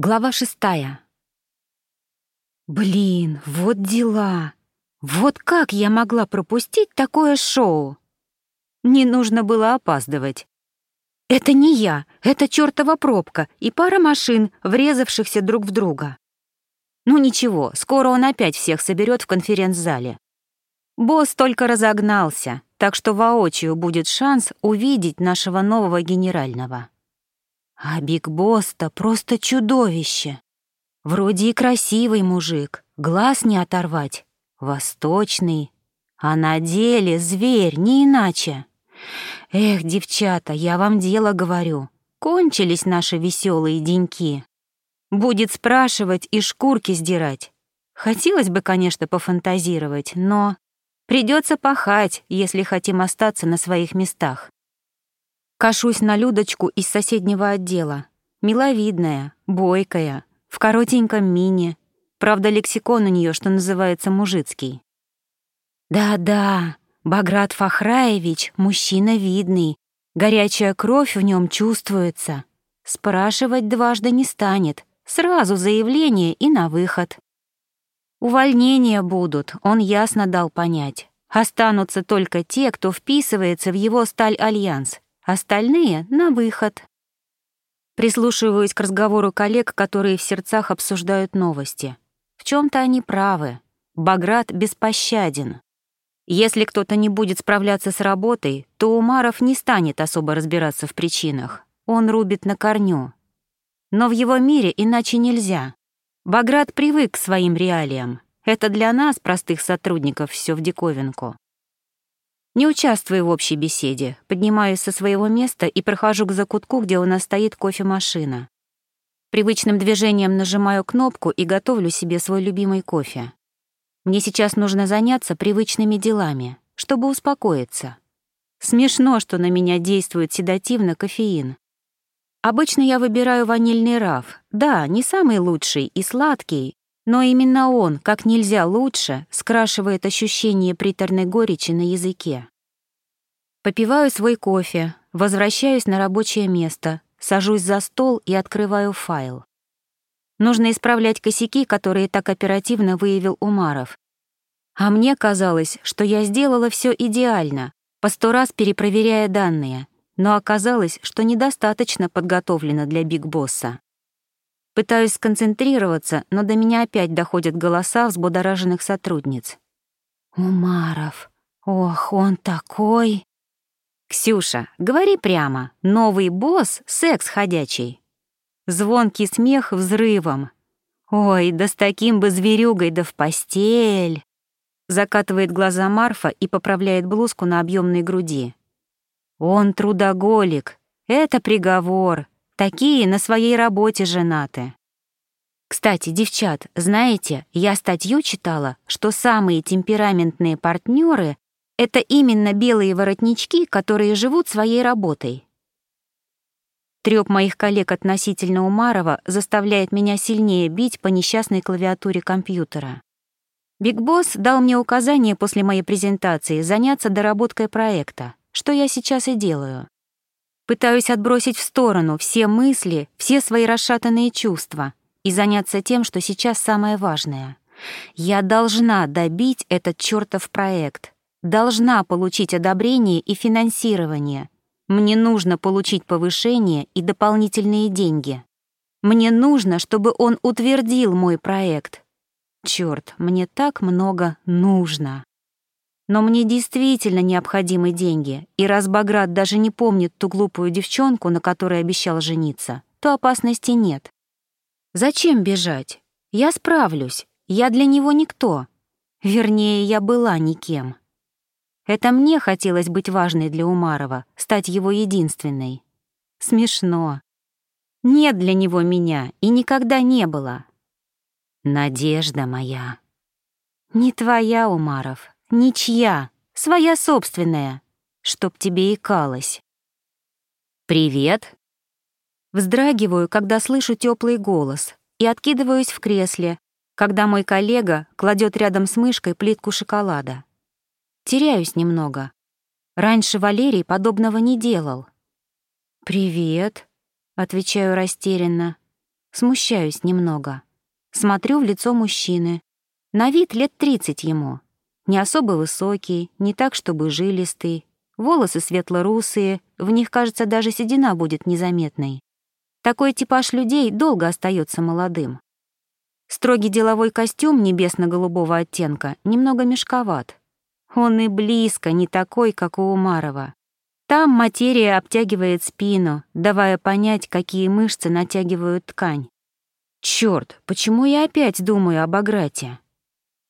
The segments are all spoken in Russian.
Глава шестая. Блин, вот дела. Вот как я могла пропустить такое шоу? Не нужно было опаздывать. Это не я, это чёртова пробка и пара машин, врезавшихся друг в друга. Ну ничего, скоро он опять всех соберет в конференц-зале. Босс только разогнался, так что воочию будет шанс увидеть нашего нового генерального. А Биг Босс-то просто чудовище. Вроде и красивый мужик, глаз не оторвать, восточный, а на деле зверь, не иначе. Эх, девчата, я вам дело говорю, кончились наши веселые деньки. Будет спрашивать и шкурки сдирать. Хотелось бы, конечно, пофантазировать, но придется пахать, если хотим остаться на своих местах. Кашусь на Людочку из соседнего отдела. Миловидная, бойкая, в коротеньком мини. Правда, лексикон у нее, что называется, мужицкий. Да-да, Баграт Фахраевич — мужчина видный. Горячая кровь в нем чувствуется. Спрашивать дважды не станет. Сразу заявление и на выход. Увольнения будут, он ясно дал понять. Останутся только те, кто вписывается в его сталь-альянс — Остальные — на выход. Прислушиваюсь к разговору коллег, которые в сердцах обсуждают новости. В чем то они правы. Баграт беспощаден. Если кто-то не будет справляться с работой, то Умаров не станет особо разбираться в причинах. Он рубит на корню. Но в его мире иначе нельзя. Баграт привык к своим реалиям. Это для нас, простых сотрудников, все в диковинку. Не участвую в общей беседе, поднимаюсь со своего места и прохожу к закутку, где у нас стоит кофемашина. Привычным движением нажимаю кнопку и готовлю себе свой любимый кофе. Мне сейчас нужно заняться привычными делами, чтобы успокоиться. Смешно, что на меня действует седативно кофеин. Обычно я выбираю ванильный раф. Да, не самый лучший и сладкий, но именно он, как нельзя лучше, скрашивает ощущение приторной горечи на языке. Попиваю свой кофе, возвращаюсь на рабочее место, сажусь за стол и открываю файл. Нужно исправлять косяки, которые так оперативно выявил Умаров. А мне казалось, что я сделала все идеально, по сто раз перепроверяя данные, но оказалось, что недостаточно подготовлена для Биг Босса. Пытаюсь сконцентрироваться, но до меня опять доходят голоса взбудораженных сотрудниц. «Умаров, ох, он такой...» «Ксюша, говори прямо, новый босс — секс ходячий». Звонкий смех взрывом. «Ой, да с таким бы зверюгой да в постель!» Закатывает глаза Марфа и поправляет блузку на объемной груди. «Он трудоголик. Это приговор. Такие на своей работе женаты. Кстати, девчат, знаете, я статью читала, что самые темпераментные партнеры — это именно белые воротнички, которые живут своей работой. Трёп моих коллег относительно Умарова заставляет меня сильнее бить по несчастной клавиатуре компьютера. Биг Босс дал мне указание после моей презентации заняться доработкой проекта, что я сейчас и делаю. Пытаюсь отбросить в сторону все мысли, все свои расшатанные чувства и заняться тем, что сейчас самое важное. Я должна добить этот чертов проект. Должна получить одобрение и финансирование. Мне нужно получить повышение и дополнительные деньги. Мне нужно, чтобы он утвердил мой проект. Черт, мне так много нужно. Но мне действительно необходимы деньги, и раз Баграт даже не помнит ту глупую девчонку, на которой обещал жениться, то опасности нет. Зачем бежать? Я справлюсь, я для него никто. Вернее, я была никем. Это мне хотелось быть важной для Умарова, стать его единственной. Смешно. Нет для него меня и никогда не было. Надежда моя. Не твоя, Умаров, Ничья, своя собственная, чтоб тебе икалось. «Привет!» Вздрагиваю, когда слышу теплый голос, и откидываюсь в кресле, когда мой коллега кладет рядом с мышкой плитку шоколада. Теряюсь немного. Раньше Валерий подобного не делал. «Привет», — отвечаю растерянно. Смущаюсь немного. Смотрю в лицо мужчины. На вид лет тридцать ему. Не особо высокий, не так, чтобы жилистый. Волосы светло-русые, в них, кажется, даже седина будет незаметной. Такой типаж людей долго остается молодым. Строгий деловой костюм небесно-голубого оттенка немного мешковат. Он и близко не такой, как у Умарова. Там материя обтягивает спину, давая понять, какие мышцы натягивают ткань. Черт, почему я опять думаю об Аграте?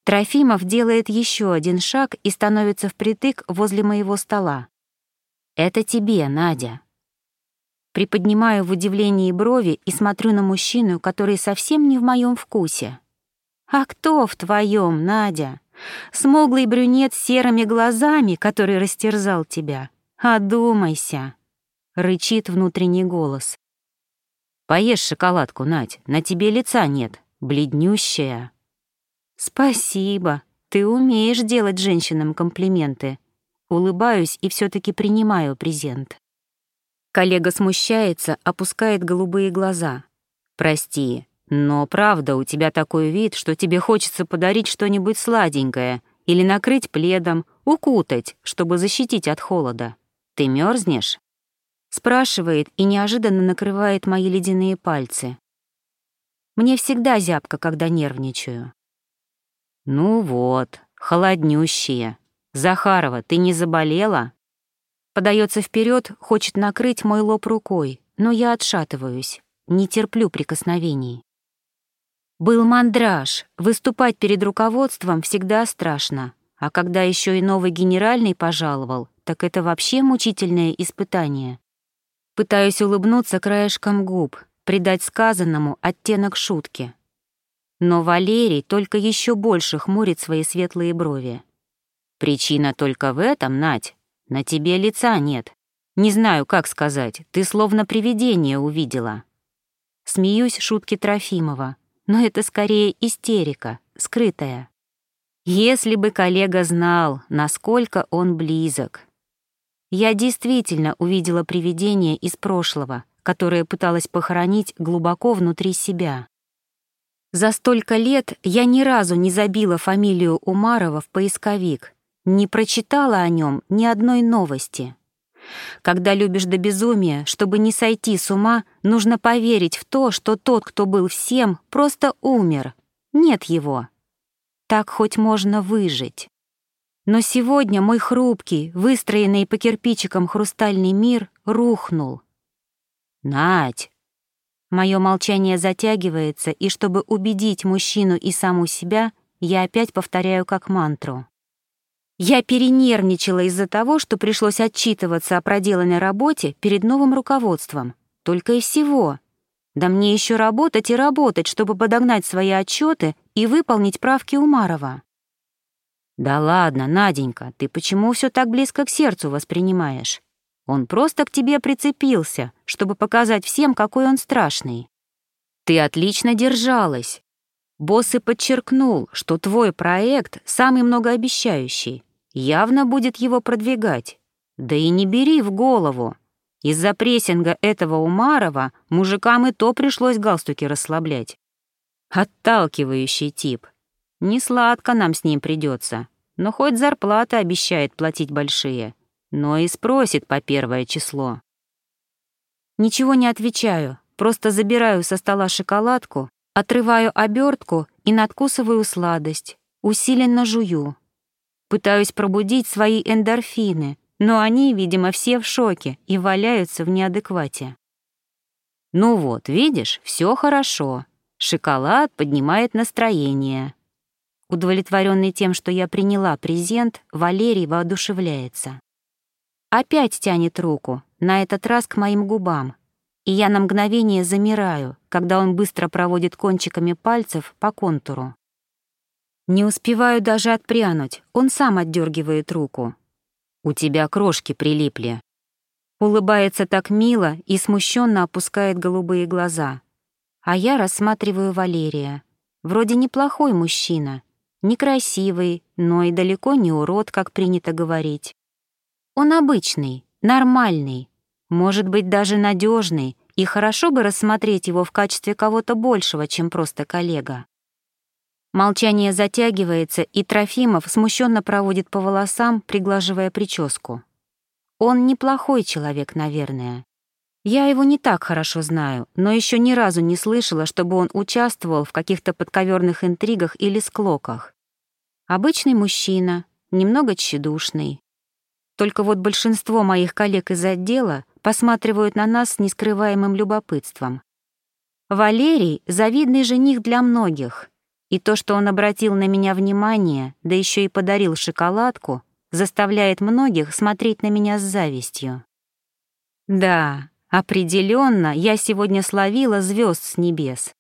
Трофимов делает еще один шаг и становится впритык возле моего стола. «Это тебе, Надя». Приподнимаю в удивлении брови и смотрю на мужчину, который совсем не в моем вкусе. «А кто в твоем, Надя? Смуглый брюнет с серыми глазами, который растерзал тебя?» «Одумайся!» — рычит внутренний голос. «Поешь шоколадку, Надь, на тебе лица нет, бледнющая». «Спасибо, ты умеешь делать женщинам комплименты». Улыбаюсь и все таки принимаю презент. Коллега смущается, опускает голубые глаза. «Прости, но правда, у тебя такой вид, что тебе хочется подарить что-нибудь сладенькое или накрыть пледом, укутать, чтобы защитить от холода». «Ты мерзнешь? спрашивает и неожиданно накрывает мои ледяные пальцы. Мне всегда зябко, когда нервничаю. «Ну вот, холоднющие. Захарова, ты не заболела?» Подается вперед, хочет накрыть мой лоб рукой, но я отшатываюсь, не терплю прикосновений. Был мандраж, выступать перед руководством всегда страшно, а когда еще и новый генеральный пожаловал, так это вообще мучительное испытание. Пытаюсь улыбнуться краешком губ, придать сказанному оттенок шутки. Но Валерий только еще больше хмурит свои светлые брови. Причина только в этом, Надь. На тебе лица нет. Не знаю, как сказать, ты словно привидение увидела. Смеюсь шутки Трофимова, но это скорее истерика, скрытая. Если бы коллега знал, насколько он близок. Я действительно увидела привидение из прошлого, которое пыталась похоронить глубоко внутри себя. За столько лет я ни разу не забила фамилию Умарова в поисковик, не прочитала о нем ни одной новости. Когда любишь до безумия, чтобы не сойти с ума, нужно поверить в то, что тот, кто был всем, просто умер. Нет его. Так хоть можно выжить. Но сегодня мой хрупкий, выстроенный по кирпичикам хрустальный мир рухнул. «Надь!» Мое молчание затягивается, и чтобы убедить мужчину и саму себя, я опять повторяю как мантру. Я перенервничала из-за того, что пришлось отчитываться о проделанной работе перед новым руководством. Только и всего. Да мне еще работать и работать, чтобы подогнать свои отчеты и выполнить правки Умарова. «Да ладно, Наденька, ты почему все так близко к сердцу воспринимаешь? Он просто к тебе прицепился, чтобы показать всем, какой он страшный. Ты отлично держалась. Босс и подчеркнул, что твой проект самый многообещающий. Явно будет его продвигать. Да и не бери в голову. Из-за прессинга этого Умарова мужикам и то пришлось галстуки расслаблять. Отталкивающий тип — не сладко нам с ним придется, но хоть зарплаты обещает платить большие, но и спросит по первое число. Ничего не отвечаю, просто забираю со стола шоколадку, отрываю обертку и надкусываю сладость, усиленно жую. Пытаюсь пробудить свои эндорфины, но они, видимо, все в шоке и валяются в неадеквате. Ну вот, видишь, все хорошо. Шоколад поднимает настроение. Удовлетворенный тем, что я приняла презент, Валерий воодушевляется. Опять тянет руку, на этот раз к моим губам, и я на мгновение замираю, когда он быстро проводит кончиками пальцев по контуру. Не успеваю даже отпрянуть, он сам отдергивает руку. «У тебя крошки прилипли». Улыбается так мило и смущенно опускает голубые глаза. А я рассматриваю Валерия. Вроде неплохой мужчина, Некрасивый, но и далеко не урод, как принято говорить. Он обычный, нормальный, может быть, даже надежный и хорошо бы рассмотреть его в качестве кого-то большего, чем просто коллега. Молчание затягивается, и Трофимов смущенно проводит по волосам, приглаживая прическу. Он неплохой человек, наверное. Я его не так хорошо знаю, но еще ни разу не слышала, чтобы он участвовал в каких-то подковерных интригах или склоках. Обычный мужчина, немного тщедушный. Только вот большинство моих коллег из отдела посматривают на нас с нескрываемым любопытством. Валерий — завидный жених для многих, и то, что он обратил на меня внимание, да еще и подарил шоколадку, заставляет многих смотреть на меня с завистью. Да, определенно, я сегодня словила звезд с небес.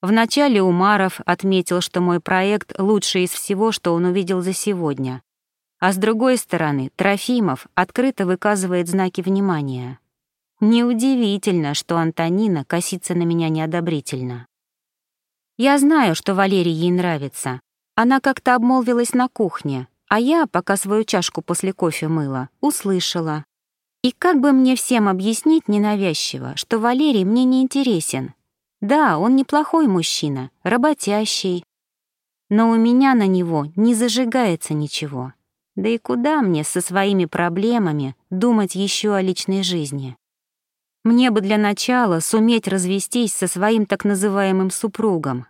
Вначале Умаров отметил, что мой проект лучший из всего, что он увидел за сегодня. А с другой стороны, Трофимов открыто выказывает знаки внимания. Неудивительно, что Антонина косится на меня неодобрительно. Я знаю, что Валерий ей нравится. Она как-то обмолвилась на кухне, а я, пока свою чашку после кофе мыла, услышала. И как бы мне всем объяснить ненавязчиво, что Валерий мне не интересен? Да, он неплохой мужчина, работящий. Но у меня на него не зажигается ничего. Да и куда мне со своими проблемами думать еще о личной жизни? Мне бы для начала суметь развестись со своим так называемым супругом.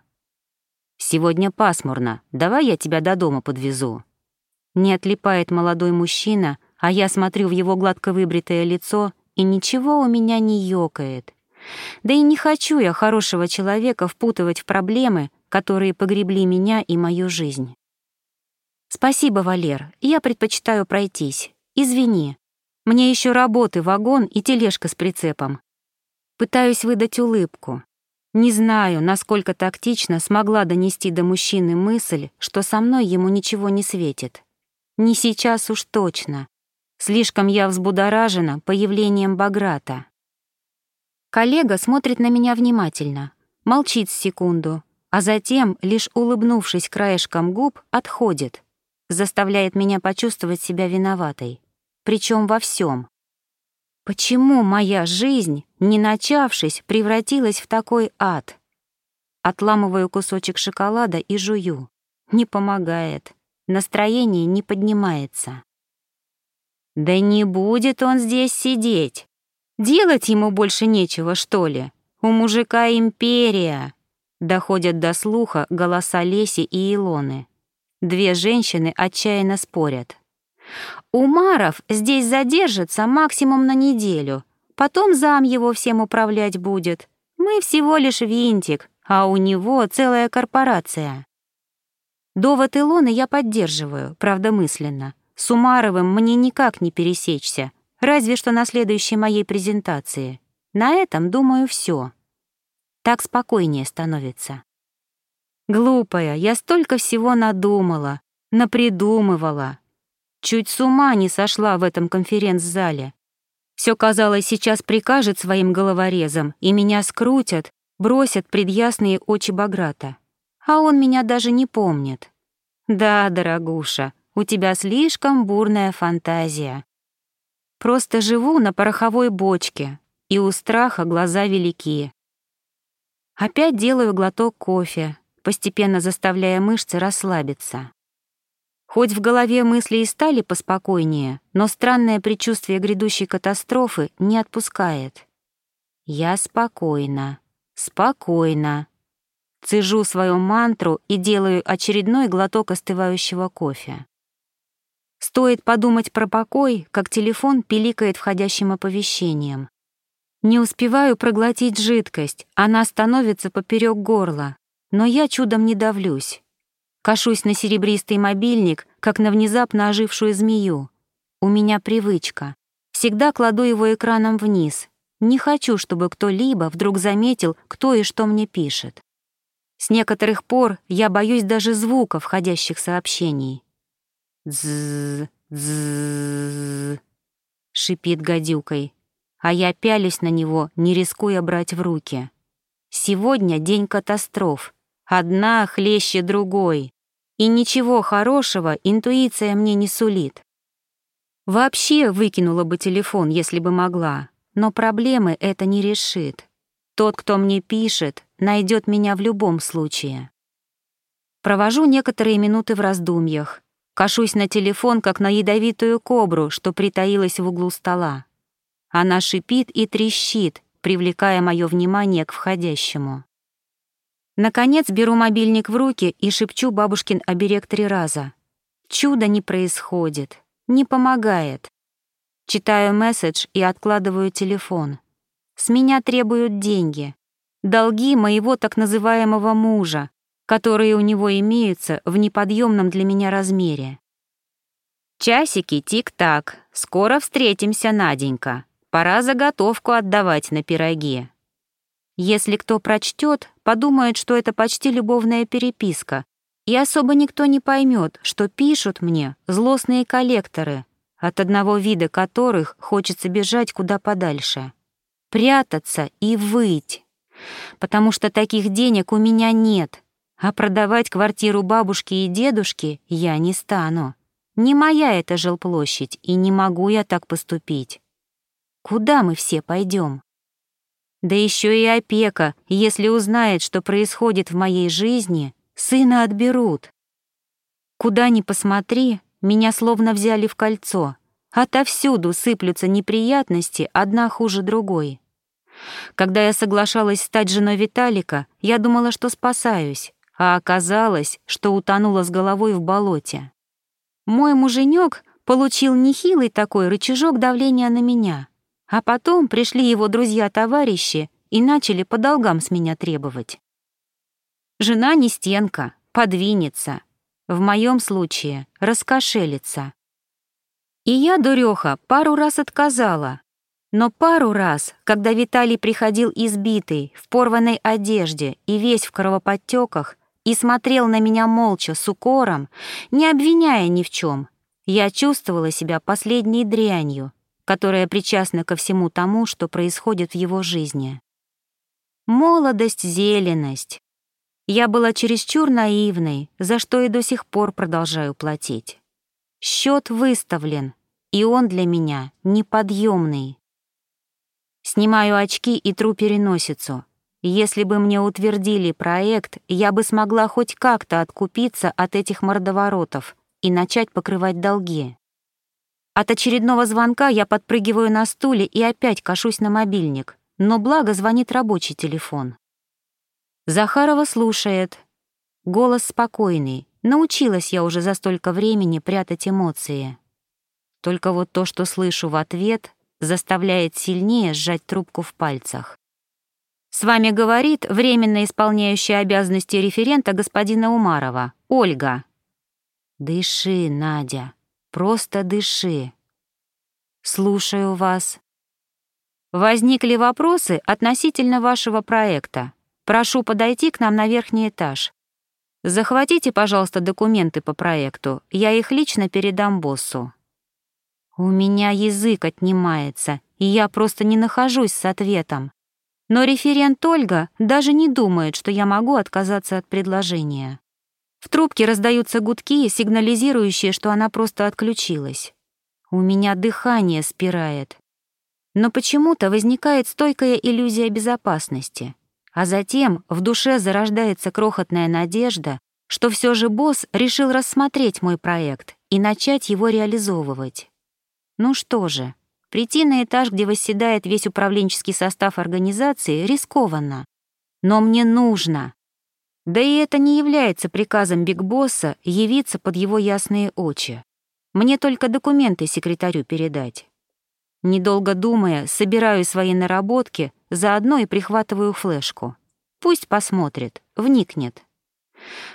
Сегодня пасмурно, давай я тебя до дома подвезу. Не отлипает молодой мужчина, а я смотрю в его гладко выбритое лицо, и ничего у меня не ёкает. Да и не хочу я хорошего человека впутывать в проблемы, которые погребли меня и мою жизнь. Спасибо, Валер, я предпочитаю пройтись. Извини. Мне еще работы, вагон и тележка с прицепом. Пытаюсь выдать улыбку. Не знаю, насколько тактично смогла донести до мужчины мысль, что со мной ему ничего не светит. Не сейчас уж точно. Слишком я взбудоражена появлением Баграта. Коллега смотрит на меня внимательно, молчит секунду, а затем, лишь улыбнувшись краешком губ, отходит, заставляет меня почувствовать себя виноватой, причем во всем. Почему моя жизнь, не начавшись, превратилась в такой ад? Отламываю кусочек шоколада и жую. Не помогает настроение не поднимается. Да не будет он здесь сидеть. Делать ему больше нечего, что ли? У мужика империя. Доходят до слуха голоса Леси и Илоны. Две женщины отчаянно спорят. Умаров здесь задержится максимум на неделю, потом зам его всем управлять будет. Мы всего лишь винтик, а у него целая корпорация. Довод Илоны я поддерживаю, правда мысленно. С Умаровым мне никак не пересечься, разве что на следующей моей презентации. На этом, думаю, все. Так спокойнее становится. Глупая, я столько всего надумала, напридумывала. Чуть с ума не сошла в этом конференц-зале. Все казалось, сейчас прикажет своим головорезам, и меня скрутят, бросят пред ясные очи Баграта а он меня даже не помнит. Да, дорогуша, у тебя слишком бурная фантазия. Просто живу на пороховой бочке, и у страха глаза велики. Опять делаю глоток кофе, постепенно заставляя мышцы расслабиться. Хоть в голове мысли и стали поспокойнее, но странное предчувствие грядущей катастрофы не отпускает. Я спокойна, спокойна. Цежу свою мантру и делаю очередной глоток остывающего кофе. Стоит подумать про покой, как телефон пиликает входящим оповещением. Не успеваю проглотить жидкость, она становится поперек горла, но я чудом не давлюсь. Кашусь на серебристый мобильник, как на внезапно ожившую змею. У меня привычка. Всегда кладу его экраном вниз. Не хочу, чтобы кто-либо вдруг заметил, кто и что мне пишет. С некоторых пор я боюсь даже звука входящих сообщений. «Дззз, дззз», — шипит гадюкой, а я пялюсь на него, не рискуя брать в руки. Сегодня день катастроф, одна хлеще другой, и ничего хорошего интуиция мне не сулит. Вообще выкинула бы телефон, если бы могла, но проблемы это не решит. Тот, кто мне пишет, найдет меня в любом случае. Провожу некоторые минуты в раздумьях. Кашусь на телефон, как на ядовитую кобру, что притаилась в углу стола. Она шипит и трещит, привлекая мое внимание к входящему. Наконец беру мобильник в руки и шепчу бабушкин оберег три раза. Чудо не происходит, не помогает. Читаю месседж и откладываю телефон. С меня требуют деньги. Долги моего так называемого мужа, которые у него имеются в неподъемном для меня размере. Часики тик-так, скоро встретимся, Наденька. Пора заготовку отдавать на пироги. Если кто прочтет, подумает, что это почти любовная переписка, и особо никто не поймет, что пишут мне злостные коллекторы, от одного вида которых хочется бежать куда подальше. Прятаться и выть. Потому что таких денег у меня нет, а продавать квартиру бабушки и дедушки я не стану. Не моя эта жилплощадь, и не могу я так поступить. Куда мы все пойдем? Да еще и опека, если узнает, что происходит в моей жизни, сына отберут. Куда ни посмотри, меня словно взяли в кольцо. Отовсюду сыплются неприятности, одна хуже другой. Когда я соглашалась стать женой Виталика, я думала, что спасаюсь а оказалось, что утонула с головой в болоте. Мой муженек получил нехилый такой рычажок давления на меня, а потом пришли его друзья-товарищи и начали по долгам с меня требовать. Жена не стенка, подвинется, в моем случае раскошелится. И я, дуреха, пару раз отказала, но пару раз, когда Виталий приходил избитый, в порванной одежде и весь в кровоподтеках, и смотрел на меня молча, с укором, не обвиняя ни в чем. Я чувствовала себя последней дрянью, которая причастна ко всему тому, что происходит в его жизни. Молодость, зеленость. Я была чересчур наивной, за что и до сих пор продолжаю платить. Счет выставлен, и он для меня неподъемный. Снимаю очки и тру переносицу. Если бы мне утвердили проект, я бы смогла хоть как-то откупиться от этих мордоворотов и начать покрывать долги. От очередного звонка я подпрыгиваю на стуле и опять кашусь на мобильник, но благо звонит рабочий телефон. Захарова слушает. Голос спокойный. Научилась я уже за столько времени прятать эмоции. Только вот то, что слышу в ответ, заставляет сильнее сжать трубку в пальцах. С вами говорит временно исполняющая обязанности референта господина Умарова, Ольга. Дыши, Надя, просто дыши. Слушаю вас. Возникли вопросы относительно вашего проекта. Прошу подойти к нам на верхний этаж. Захватите, пожалуйста, документы по проекту. Я их лично передам боссу. У меня язык отнимается, и я просто не нахожусь с ответом. Но референт Ольга даже не думает, что я могу отказаться от предложения. В трубке раздаются гудки, сигнализирующие, что она просто отключилась. У меня дыхание спирает. Но почему-то возникает стойкая иллюзия безопасности. А затем в душе зарождается крохотная надежда, что все же босс решил рассмотреть мой проект и начать его реализовывать. Ну что же, Прийти на этаж, где восседает весь управленческий состав организации, рискованно. Но мне нужно. Да и это не является приказом Бигбосса явиться под его ясные очи. Мне только документы секретарю передать. Недолго думая, собираю свои наработки, заодно и прихватываю флешку. Пусть посмотрит, вникнет.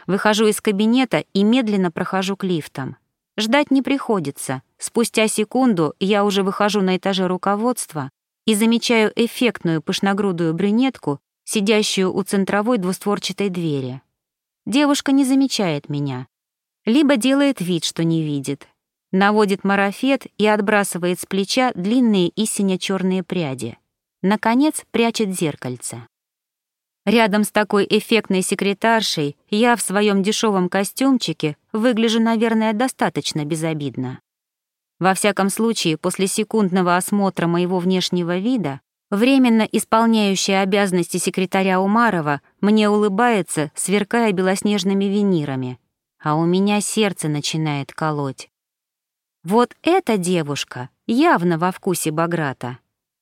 Выхожу из кабинета и медленно прохожу к лифтам. Ждать не приходится. Спустя секунду я уже выхожу на этаже руководства и замечаю эффектную пышногрудую брюнетку, сидящую у центровой двустворчатой двери. Девушка не замечает меня. Либо делает вид, что не видит. Наводит марафет и отбрасывает с плеча длинные и сине-черные пряди. Наконец прячет зеркальце. Рядом с такой эффектной секретаршей я в своем дешевом костюмчике выгляжу, наверное, достаточно безобидно. Во всяком случае, после секундного осмотра моего внешнего вида, временно исполняющая обязанности секретаря Умарова мне улыбается, сверкая белоснежными винирами, а у меня сердце начинает колоть. Вот эта девушка явно во вкусе Баграта,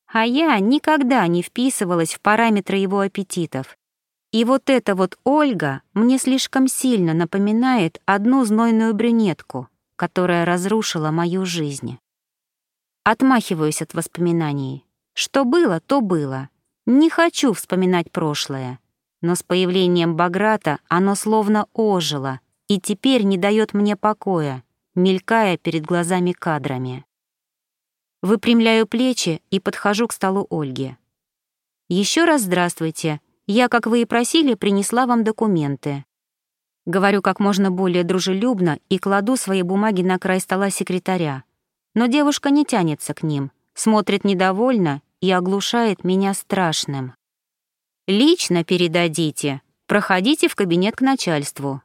а я никогда не вписывалась в параметры его аппетитов. И вот эта вот Ольга мне слишком сильно напоминает одну знойную брюнетку, которая разрушила мою жизнь. Отмахиваюсь от воспоминаний. Что было, то было. Не хочу вспоминать прошлое. Но с появлением Баграта оно словно ожило и теперь не дает мне покоя, мелькая перед глазами кадрами. Выпрямляю плечи и подхожу к столу Ольги. Еще раз здравствуйте. Я, как вы и просили, принесла вам документы. Говорю как можно более дружелюбно и кладу свои бумаги на край стола секретаря. Но девушка не тянется к ним, смотрит недовольно и оглушает меня страшным. «Лично передадите. Проходите в кабинет к начальству».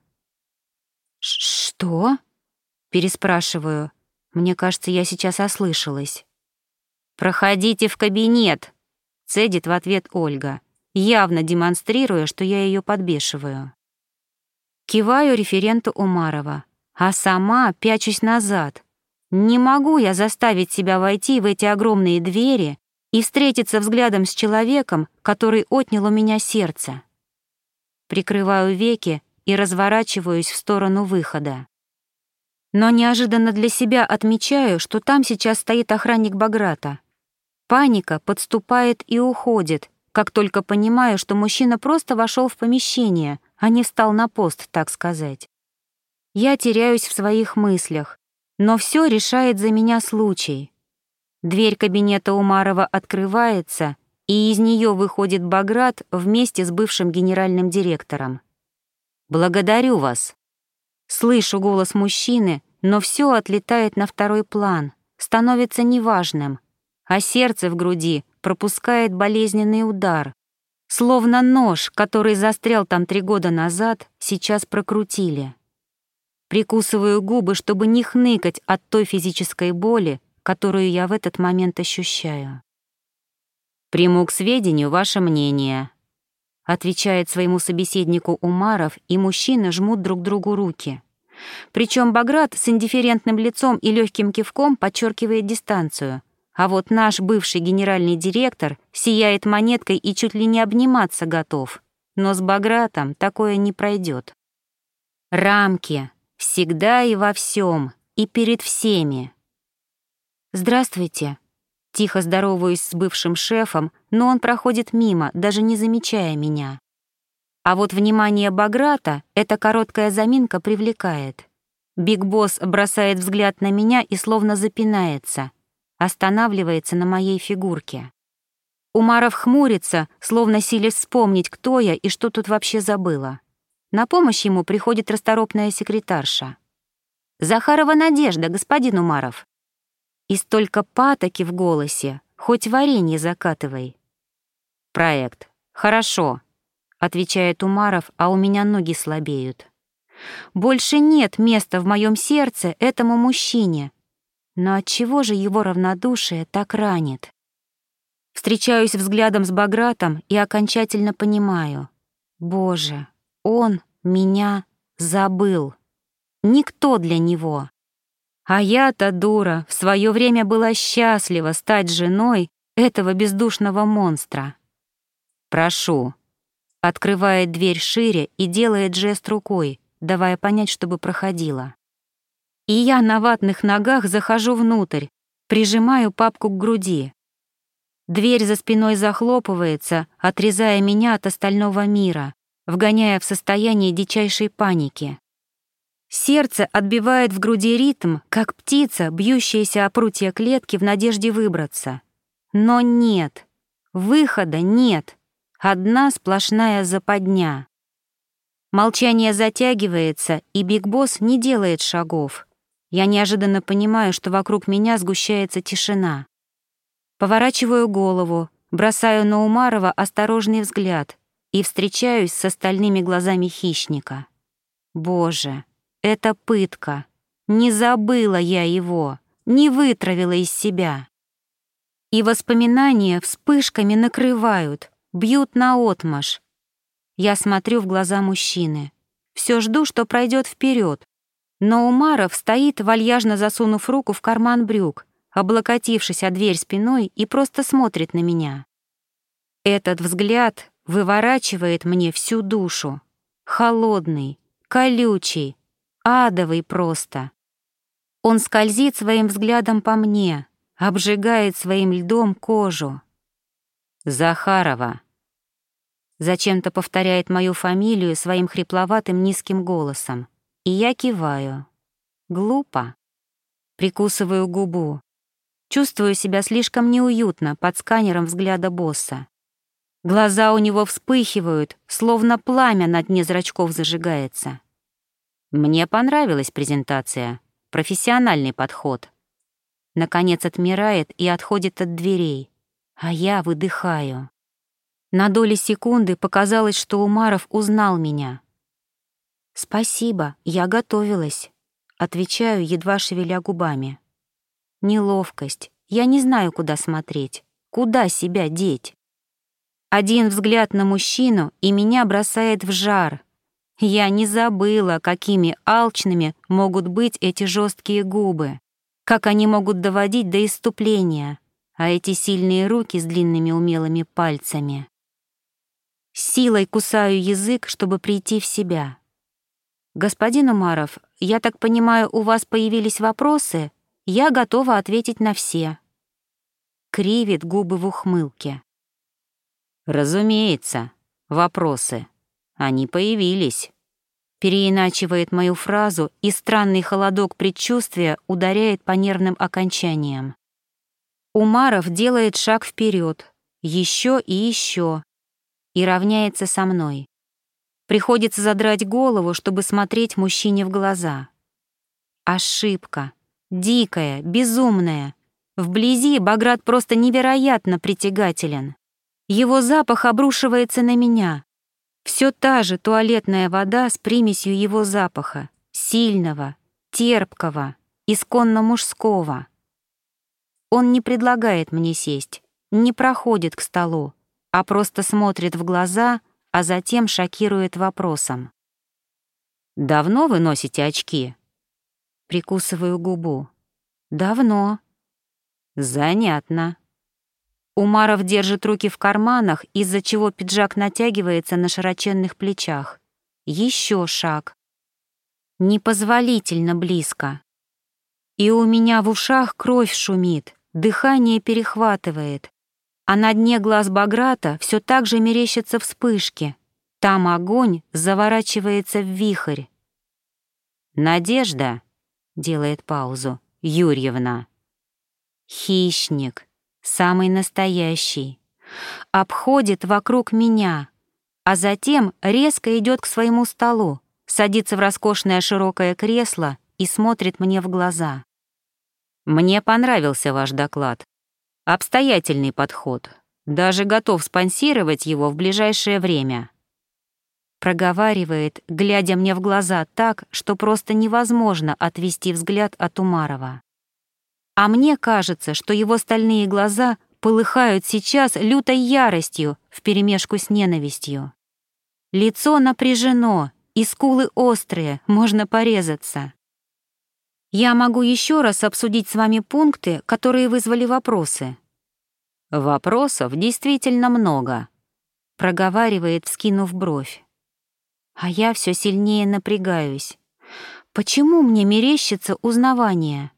«Что?» — переспрашиваю. Мне кажется, я сейчас ослышалась. «Проходите в кабинет», — цедит в ответ Ольга, явно демонстрируя, что я ее подбешиваю. Киваю референту Умарова, а сама пячусь назад — не могу я заставить себя войти в эти огромные двери и встретиться взглядом с человеком, который отнял у меня сердце. Прикрываю веки и разворачиваюсь в сторону выхода. Но неожиданно для себя отмечаю, что там сейчас стоит охранник Баграта. Паника подступает и уходит, как только понимаю, что мужчина просто вошел в помещение, а не встал на пост, так сказать. Я теряюсь в своих мыслях, но все решает за меня случай. Дверь кабинета Умарова открывается, и из нее выходит Баграт вместе с бывшим генеральным директором. «Благодарю вас». Слышу голос мужчины, но все отлетает на второй план, становится неважным, а сердце в груди пропускает болезненный удар, словно нож, который застрял там три года назад, сейчас прокрутили. Прикусываю губы, чтобы не хныкать от той физической боли, которую я в этот момент ощущаю. «Приму к сведению ваше мнение», — отвечает своему собеседнику Умаров, и мужчины жмут друг другу руки. Причем Баграт с индифферентным лицом и легким кивком подчеркивает дистанцию, а вот наш бывший генеральный директор сияет монеткой и чуть ли не обниматься готов. Но с Багратом такое не пройдет. Рамки, Всегда и во всем, и перед всеми. «Здравствуйте». Тихо здороваюсь с бывшим шефом, но он проходит мимо, даже не замечая меня. А вот внимание Баграта эта короткая заминка привлекает. Биг Босс бросает взгляд на меня и словно запинается, останавливается на моей фигурке. Умаров хмурится, словно силясь вспомнить, кто я и что тут вообще забыла. На помощь ему приходит расторопная секретарша. «Захарова Надежда, господин Умаров». И столько патоки в голосе, хоть варенье закатывай. «Проект. Хорошо», — отвечает Умаров, а у меня ноги слабеют. «Больше нет места в моем сердце этому мужчине. Но отчего же его равнодушие так ранит?» Встречаюсь взглядом с Багратом и окончательно понимаю. Боже, он меня забыл. Никто для него. А я-то, дура, в свое время была счастлива стать женой этого бездушного монстра. «Прошу», — открывает дверь шире и делает жест рукой, давая понять, чтобы проходила. И я на ватных ногах захожу внутрь, прижимаю папку к груди. Дверь за спиной захлопывается, отрезая меня от остального мира, вгоняя в состояние дичайшей паники. Сердце отбивает в груди ритм, как птица, бьющаяся о прутья клетки в надежде выбраться. Но нет, выхода нет, одна сплошная западня. Молчание затягивается, и Биг Босс не делает шагов. Я неожиданно понимаю, что вокруг меня сгущается тишина. Поворачиваю голову, бросаю на Умарова осторожный взгляд, и встречаюсь с остальными глазами хищника. Боже, это пытка. Не забыла я его. не вытравила из себя. И воспоминания вспышками накрывают, бьют наотмашь. Я смотрю в глаза мужчины. Все жду, что пройдет вперед. Но Умаров стоит, вальяжно засунув руку в карман брюк, облокотившись о дверь спиной и просто смотрит на меня. Этот взгляд выворачивает мне всю душу. Холодный, колючий, адовый просто. Он скользит своим взглядом по мне, обжигает своим льдом кожу. «Захарова», Зачем-то повторяет мою фамилию своим хрипловатым низким голосом. И я киваю. Глупо. Прикусываю губу. Чувствую себя слишком неуютно под сканером взгляда босса. Глаза у него вспыхивают, словно пламя на дне зрачков зажигается. Мне понравилась презентация. Профессиональный подход. Наконец отмирает и отходит от дверей. А я выдыхаю. На доли секунды показалось, что Умаров узнал меня. «Спасибо, я готовилась», — отвечаю, едва шевеля губами. Неловкость. Я не знаю, куда смотреть, куда себя деть. Один взгляд на мужчину, и меня бросает в жар. Я не забыла, какими алчными могут быть эти жесткие губы, как они могут доводить до иступления, а эти сильные руки с длинными умелыми пальцами. Силой кусаю язык, чтобы прийти в себя. «Господин Умаров, я так понимаю, у вас появились вопросы? Я готова ответить на все». Кривит губы в ухмылке. «Разумеется, вопросы. Они появились». Переиначивает мою фразу, и странный холодок предчувствия ударяет по нервным окончаниям. Умаров делает шаг вперед, еще и еще, и равняется со мной. Приходится задрать голову, чтобы смотреть мужчине в глаза. Ошибка. Дикая, безумная. Вблизи Баграт просто невероятно притягателен. Его запах обрушивается на меня. Все та же туалетная вода с примесью его запаха. Сильного, терпкого, исконно мужского. Он не предлагает мне сесть, не проходит к столу, а просто смотрит в глаза, а затем шокирует вопросом. «Давно вы носите очки?» Прикусываю губу. «Давно». «Занятно». Умаров держит руки в карманах, из-за чего пиджак натягивается на широченных плечах. Еще шаг. Непозволительно близко. И у меня в ушах кровь шумит, дыхание перехватывает а на дне глаз Баграта все так же мерещатся вспышки. Там огонь заворачивается в вихрь. «Надежда», — делает паузу, — «Юрьевна». Хищник, самый настоящий, обходит вокруг меня, а затем резко идет к своему столу, садится в роскошное широкое кресло и смотрит мне в глаза. «Мне понравился ваш доклад», Обстоятельный подход. Даже готов спонсировать его в ближайшее время. Проговаривает, глядя мне в глаза так, что просто невозможно отвести взгляд от Умарова. А мне кажется, что его стальные глаза полыхают сейчас лютой яростью вперемешку с ненавистью. Лицо напряжено, и скулы острые, можно порезаться. Я могу еще раз обсудить с вами пункты, которые вызвали вопросы. Вопросов действительно много, проговаривает, вскинув бровь. А я все сильнее напрягаюсь. Почему мне мерещится узнавание?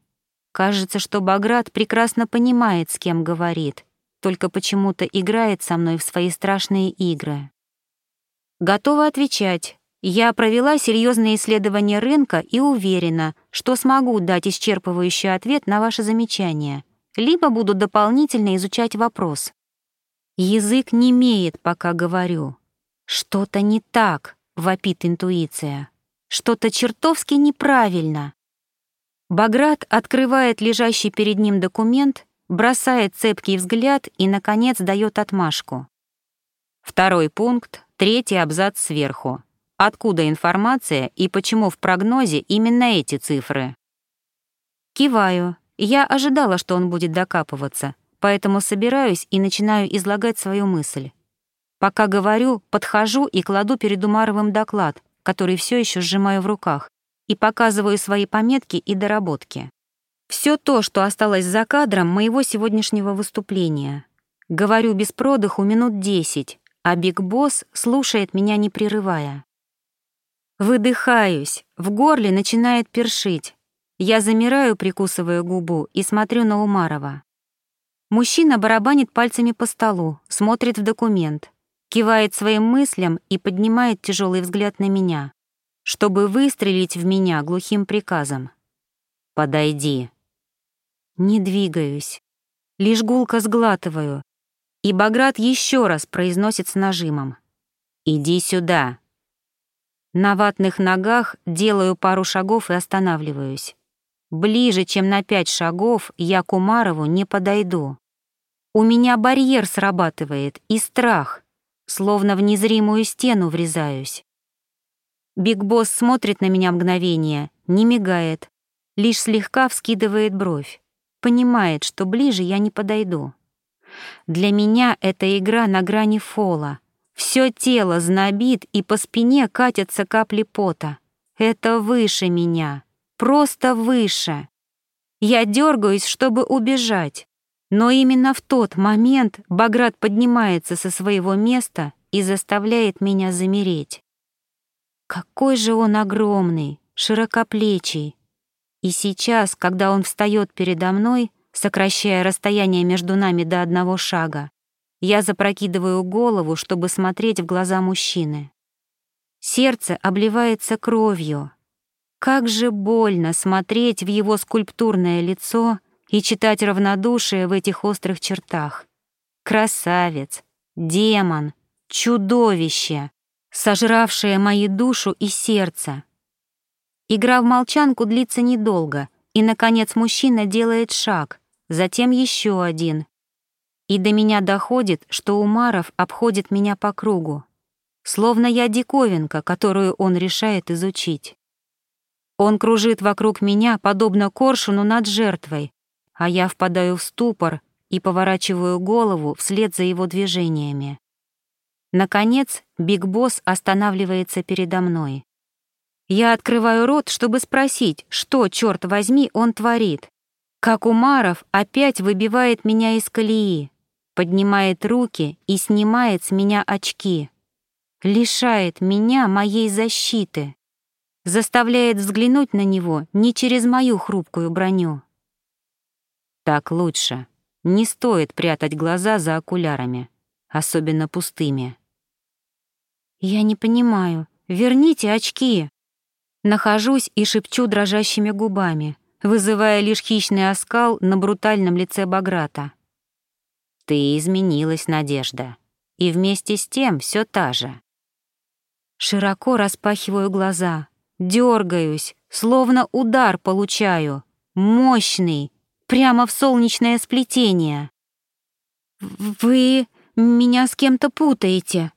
Кажется, что Баграт прекрасно понимает, с кем говорит, только почему-то играет со мной в свои страшные игры. Готова отвечать, я провела серьезные исследования рынка и уверена, что смогу дать исчерпывающий ответ на ваше замечание, либо буду дополнительно изучать вопрос. Язык не имеет, пока говорю. Что-то не так, вопит интуиция. Что-то чертовски неправильно. Баграт открывает лежащий перед ним документ, бросает цепкий взгляд и, наконец, дает отмашку. Второй пункт, третий абзац сверху. Откуда информация и почему в прогнозе именно эти цифры? Киваю, Я ожидала, что он будет докапываться, поэтому собираюсь и начинаю излагать свою мысль. Пока говорю, подхожу и кладу перед Умаровым доклад, который все еще сжимаю в руках, и показываю свои пометки и доработки. Все то, что осталось за кадром моего сегодняшнего выступления. Говорю без продыху минут десять, а Биг Босс слушает меня не прерывая. Выдыхаюсь, в горле начинает першить. Я замираю, прикусывая губу, и смотрю на Умарова. Мужчина барабанит пальцами по столу, смотрит в документ, кивает своим мыслям и поднимает тяжелый взгляд на меня, чтобы выстрелить в меня глухим приказом. «Подойди». Не двигаюсь, лишь гулко сглатываю, и Баграт еще раз произносит с нажимом. «Иди сюда». На ватных ногах делаю пару шагов и останавливаюсь. Ближе, чем на пять шагов, я к Умарову не подойду. У меня барьер срабатывает и страх, словно в незримую стену врезаюсь. Биг Босс смотрит на меня мгновение, не мигает, лишь слегка вскидывает бровь, понимает, что ближе я не подойду. Для меня это игра на грани фола — все тело знобит, и по спине катятся капли пота. Это выше меня, просто выше. Я дергаюсь, чтобы убежать, но именно в тот момент Баграт поднимается со своего места и заставляет меня замереть. Какой же он огромный, широкоплечий. И сейчас, когда он встает передо мной, сокращая расстояние между нами до одного шага, я запрокидываю голову, чтобы смотреть в глаза мужчины. Сердце обливается кровью. Как же больно смотреть в его скульптурное лицо и читать равнодушие в этих острых чертах. Красавец, демон, чудовище, сожравшее мои душу и сердце. Игра в молчанку длится недолго, и, наконец, мужчина делает шаг, затем еще один, и до меня доходит, что Умаров обходит меня по кругу, словно я диковинка, которую он решает изучить. Он кружит вокруг меня, подобно коршуну над жертвой, а я впадаю в ступор и поворачиваю голову вслед за его движениями. Наконец, Биг Босс останавливается передо мной. Я открываю рот, чтобы спросить, что, черт возьми, он творит. Как Умаров опять выбивает меня из колеи поднимает руки и снимает с меня очки, лишает меня моей защиты, заставляет взглянуть на него не через мою хрупкую броню. Так лучше. Не стоит прятать глаза за окулярами, особенно пустыми. Я не понимаю. Верните очки. Нахожусь и шепчу дрожащими губами, вызывая лишь хищный оскал на брутальном лице Баграта. Ты изменилась, Надежда, и вместе с тем все та же. Широко распахиваю глаза, дергаюсь, словно удар получаю, мощный, прямо в солнечное сплетение. «Вы меня с кем-то путаете».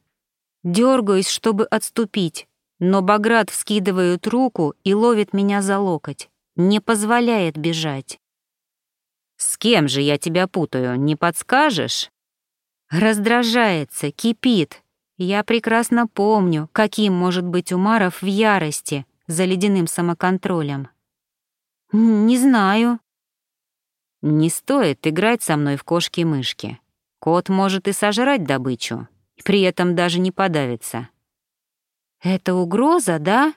Дергаюсь, чтобы отступить, но Баграт вскидывает руку и ловит меня за локоть, не позволяет бежать. «С кем же я тебя путаю, не подскажешь?» Раздражается, кипит. Я прекрасно помню, каким может быть Умаров в ярости за ледяным самоконтролем. «Не знаю». «Не стоит играть со мной в кошки-мышки. Кот может и сожрать добычу, при этом даже не подавится». «Это угроза, да?»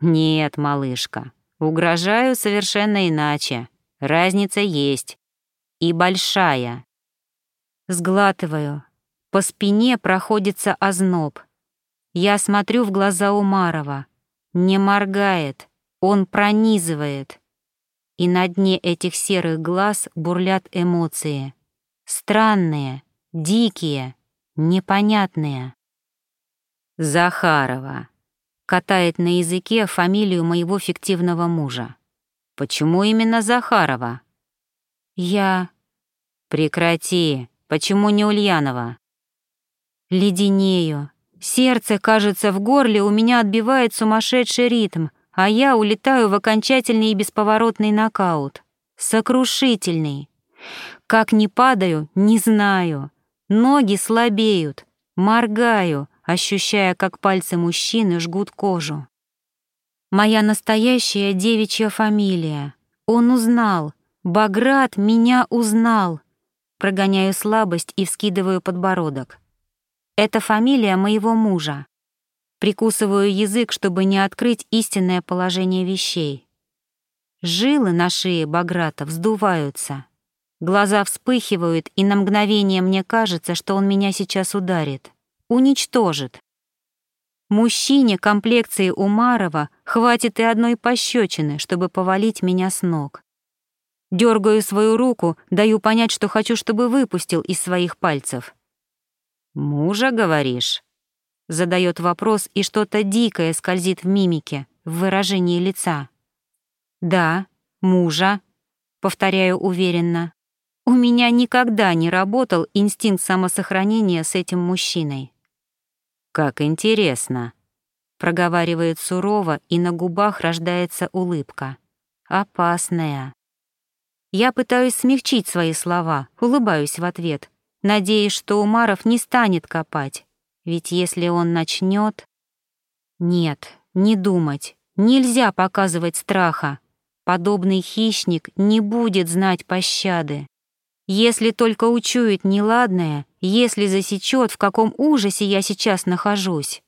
«Нет, малышка, угрожаю совершенно иначе. Разница есть. И большая. Сглатываю. По спине проходится озноб. Я смотрю в глаза Умарова. Не моргает. Он пронизывает. И на дне этих серых глаз бурлят эмоции. Странные, дикие, непонятные. Захарова. Катает на языке фамилию моего фиктивного мужа. Почему именно Захарова? Я... Прекрати. Почему не Ульянова? Леденею. Сердце, кажется, в горле у меня отбивает сумасшедший ритм, а я улетаю в окончательный и бесповоротный нокаут. сокрушительный. Как не падаю, не знаю. Ноги слабеют, моргаю, ощущая, как пальцы мужчины жгут кожу. Моя настоящая девичья фамилия. Он узнал. Баграт меня узнал. Прогоняю слабость и вскидываю подбородок. Это фамилия моего мужа. Прикусываю язык, чтобы не открыть истинное положение вещей. Жилы на шее Баграта вздуваются. Глаза вспыхивают, и на мгновение мне кажется, что он меня сейчас ударит. Уничтожит. Мужчине комплекции Умарова хватит и одной пощечины, чтобы повалить меня с ног. Дергаю свою руку, даю понять, что хочу, чтобы выпустил из своих пальцев. «Мужа, говоришь?» Задает вопрос, и что-то дикое скользит в мимике, в выражении лица. «Да, мужа», — повторяю уверенно. «У меня никогда не работал инстинкт самосохранения с этим мужчиной». «Как интересно», — проговаривает сурово, и на губах рождается улыбка. «Опасная». Я пытаюсь смягчить свои слова, улыбаюсь в ответ, надеясь, что Умаров не станет копать. Ведь если он начнет... Нет, не думать. Нельзя показывать страха. Подобный хищник не будет знать пощады. Если только учует неладное, если засечет, в каком ужасе я сейчас нахожусь.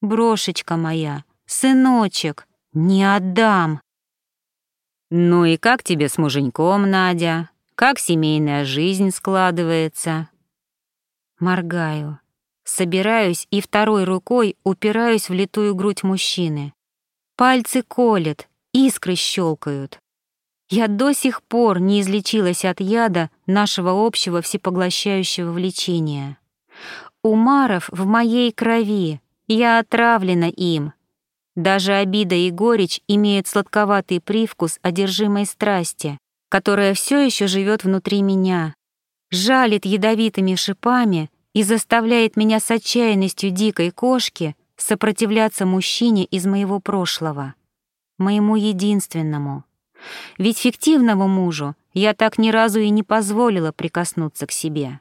Брошечка моя, сыночек, не отдам. Ну и как тебе с муженьком, Надя? Как семейная жизнь складывается? Моргаю. Собираюсь и второй рукой упираюсь в литую грудь мужчины. Пальцы колят, искры щелкают. Я до сих пор не излечилась от яда нашего общего всепоглощающего влечения. Умаров в моей крови, я отравлена им. Даже обида и горечь имеют сладковатый привкус одержимой страсти, которая все еще живет внутри меня, жалит ядовитыми шипами и заставляет меня с отчаянностью дикой кошки сопротивляться мужчине из моего прошлого, моему единственному. Ведь фиктивному мужу я так ни разу и не позволила прикоснуться к себе.